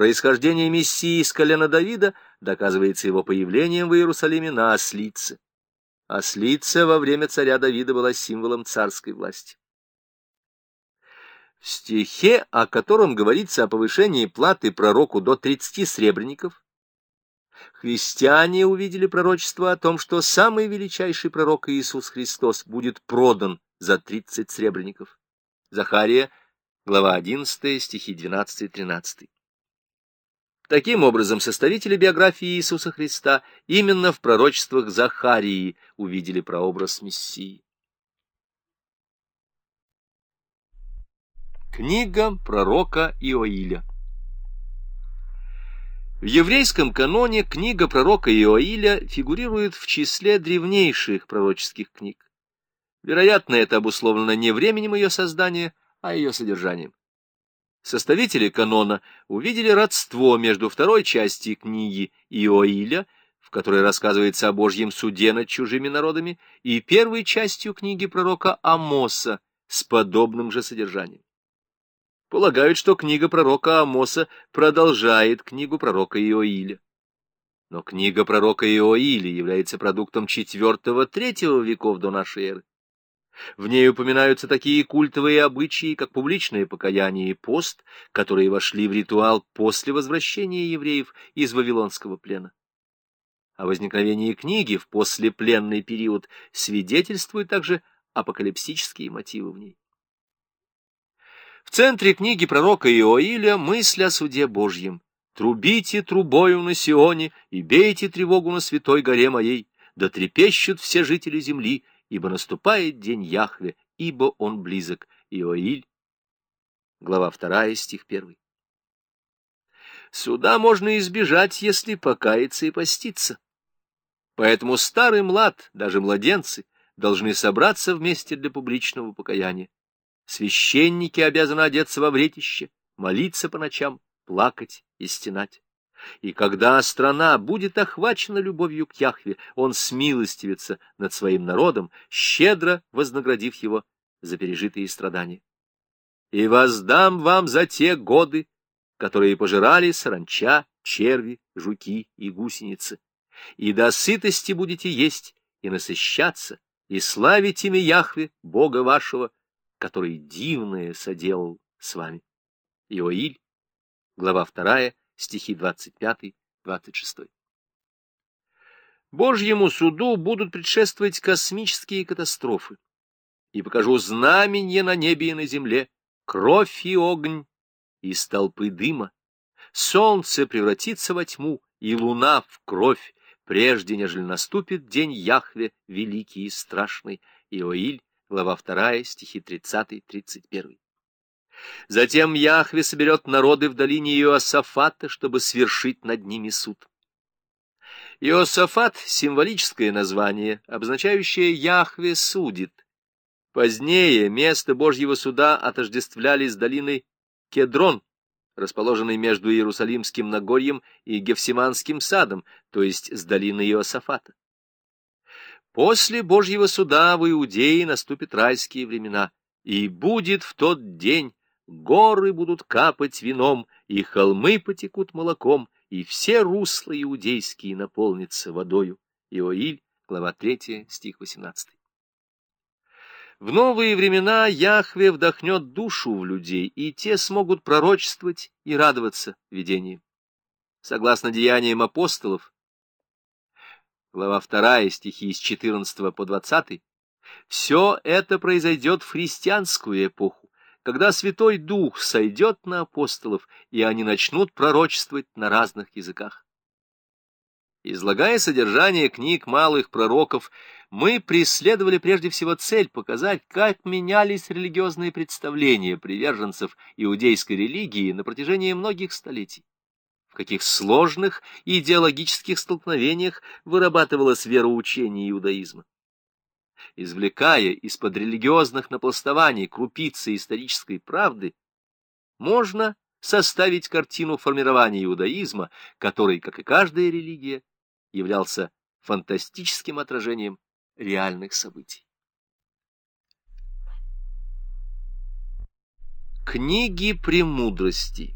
Происхождение Мессии из колена Давида доказывается его появлением в Иерусалиме на ослице. Ослица во время царя Давида была символом царской власти. В стихе, о котором говорится о повышении платы пророку до 30 сребреников, христиане увидели пророчество о том, что самый величайший пророк Иисус Христос будет продан за 30 сребреников. Захария, глава 11, стихи 12-13. Таким образом, составители биографии Иисуса Христа именно в пророчествах Захарии увидели прообраз Мессии. Книга пророка Иоиля В еврейском каноне книга пророка Иоиля фигурирует в числе древнейших пророческих книг. Вероятно, это обусловлено не временем ее создания, а ее содержанием. Составители канона увидели родство между второй частью книги Иоиля, в которой рассказывается о Божьем суде над чужими народами, и первой частью книги пророка Амоса с подобным же содержанием. Полагают, что книга пророка Амоса продолжает книгу пророка Иоиля. Но книга пророка Иоиля является продуктом IV-III веков до нашей эры. В ней упоминаются такие культовые обычаи, как публичное покаяние и пост, которые вошли в ритуал после возвращения евреев из Вавилонского плена. О возникновении книги в послепленный период свидетельствуют также апокалипсические мотивы в ней. В центре книги пророка Иоиля мысль о суде Божьем. «Трубите трубою на Сионе и бейте тревогу на святой горе моей, да трепещут все жители земли, ибо наступает день Яхве, ибо он близок». Иоиль, глава 2, стих 1. Суда можно избежать, если покаяться и поститься. Поэтому старый млад, даже младенцы, должны собраться вместе для публичного покаяния. Священники обязаны одеться во вретище, молиться по ночам, плакать и стенать. И когда страна будет охвачена любовью к Яхве, он смилостивится над своим народом, щедро вознаградив его за пережитые страдания. И воздам вам за те годы, которые пожирали саранча, черви, жуки и гусеницы. И до сытости будете есть и насыщаться, и славить имя Яхве, Бога вашего, который дивное соделал с вами. Иоиль, глава 2, стихи 25-26. Божьему суду будут предшествовать космические катастрофы. И покажу знамение на небе и на земле, кровь и огонь и столпы дыма. Солнце превратится во тьму, и луна в кровь, прежде нежели наступит день Яхве, великий и страшный. Иоиль, глава 2, стихи 30-31. Затем Яхве соберет народы в долине Иосафата, чтобы свершить над ними суд. Иосафат — символическое название, обозначающее «Яхве судит». Позднее место Божьего суда отождествляли с долиной Кедрон, расположенной между Иерусалимским Нагорьем и Гефсиманским садом, то есть с долиной Иосафата. После Божьего суда в Иудее наступят райские времена, и будет в тот день горы будут капать вином, и холмы потекут молоком, и все русла иудейские наполнятся водою. Иоиль, глава 3, стих 18. В новые времена Яхве вдохнет душу в людей, и те смогут пророчествовать и радоваться видениям. Согласно деяниям апостолов, глава 2, стихи с 14 по 20, все это произойдет в христианскую эпоху, когда Святой Дух сойдет на апостолов, и они начнут пророчествовать на разных языках. Излагая содержание книг малых пророков, мы преследовали прежде всего цель показать, как менялись религиозные представления приверженцев иудейской религии на протяжении многих столетий в каких сложных идеологических столкновениях вырабатывалось вероучение иудаизма. Извлекая из-под религиозных напластований крупицы исторической правды, можно составить картину формирования иудаизма, который, как и каждая религия, являлся фантастическим отражением реальных событий. Книги премудрости